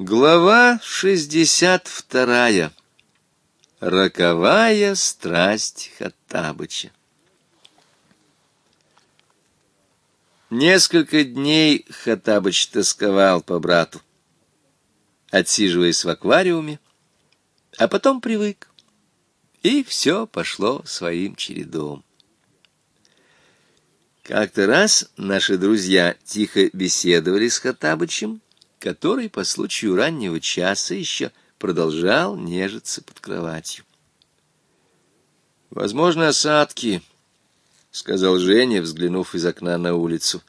Глава 62. Роковая страсть Хаттабыча. Несколько дней Хаттабыч тосковал по брату, отсиживаясь в аквариуме, а потом привык, и все пошло своим чередом. Как-то раз наши друзья тихо беседовали с Хаттабычем, который по случаю раннего часа еще продолжал нежиться под кроватью. «Возможно, осадки», — сказал Женя, взглянув из окна на улицу.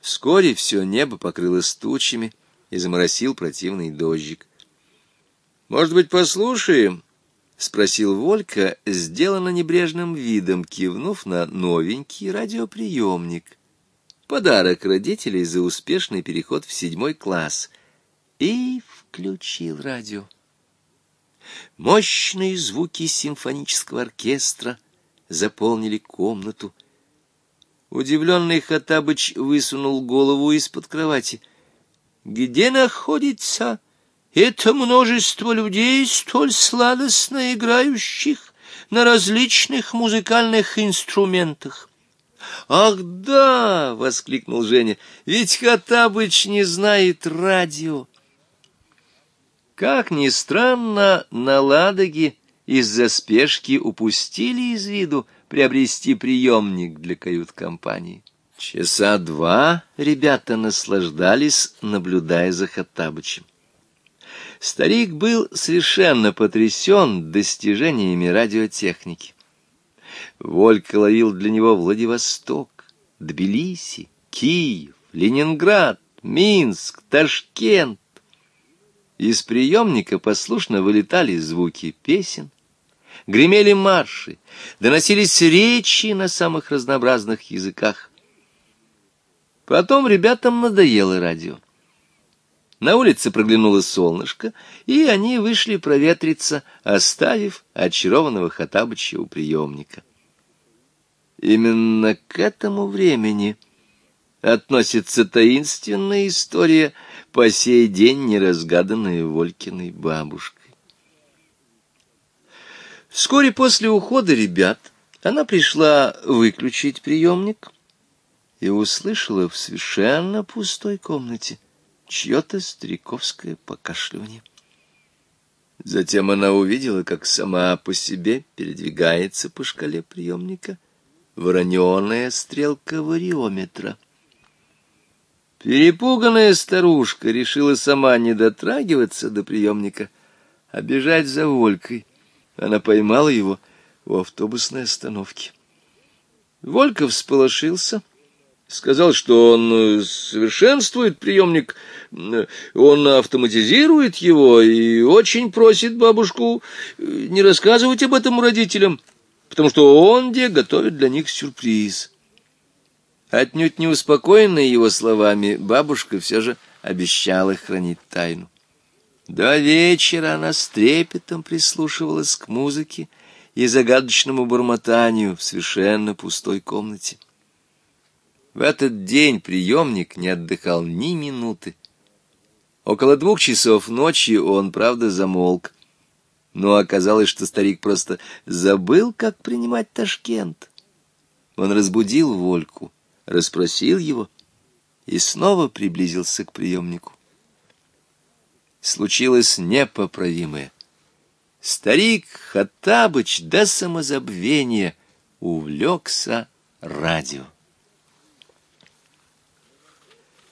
Вскоре все небо покрылось тучами и заморосил противный дождик. «Может быть, послушаем?» — спросил Волька, сделанно небрежным видом, кивнув на новенький радиоприемник — подарок родителей за успешный переход в седьмой класс, и включил радио. Мощные звуки симфонического оркестра заполнили комнату. Удивленный Хатабыч высунул голову из-под кровати. «Где находится это множество людей, столь сладостно играющих на различных музыкальных инструментах?» «Ах да!» — воскликнул Женя. «Ведь Хаттабыч не знает радио». Как ни странно, на Ладоге из-за спешки упустили из виду приобрести приемник для кают-компании. Часа два ребята наслаждались, наблюдая за Хаттабычем. Старик был совершенно потрясен достижениями радиотехники. Волька ловил для него Владивосток, Тбилиси, Киев, Ленинград, Минск, Ташкент. Из приемника послушно вылетали звуки песен, гремели марши, доносились речи на самых разнообразных языках. Потом ребятам надоело радио. На улице проглянуло солнышко, и они вышли проветриться, оставив очарованного Хатабыча у приемника. Именно к этому времени относится таинственная история, по сей день неразгаданная Волькиной бабушкой. Вскоре после ухода ребят она пришла выключить приемник и услышала в совершенно пустой комнате — чье-то стариковское покашливание. Затем она увидела, как сама по себе передвигается по шкале приемника вороненая стрелка вариометра. Перепуганная старушка решила сама не дотрагиваться до приемника, а бежать за Волькой. Она поймала его у автобусной остановки. Волька всполошился — сказал, что он э, совершенствует приемник, он автоматизирует его и очень просит бабушку э, не рассказывать об этом родителям, потому что он где готовит для них сюрприз. Отнюдь не успокоенная его словами, бабушка все же обещала хранить тайну. До вечера она с трепетом прислушивалась к музыке и загадочному бормотанию в совершенно пустой комнате. В этот день приемник не отдыхал ни минуты. Около двух часов ночи он, правда, замолк. Но оказалось, что старик просто забыл, как принимать Ташкент. Он разбудил Вольку, расспросил его и снова приблизился к приемнику. Случилось непоправимое. Старик Хаттабыч до самозабвения увлекся радио.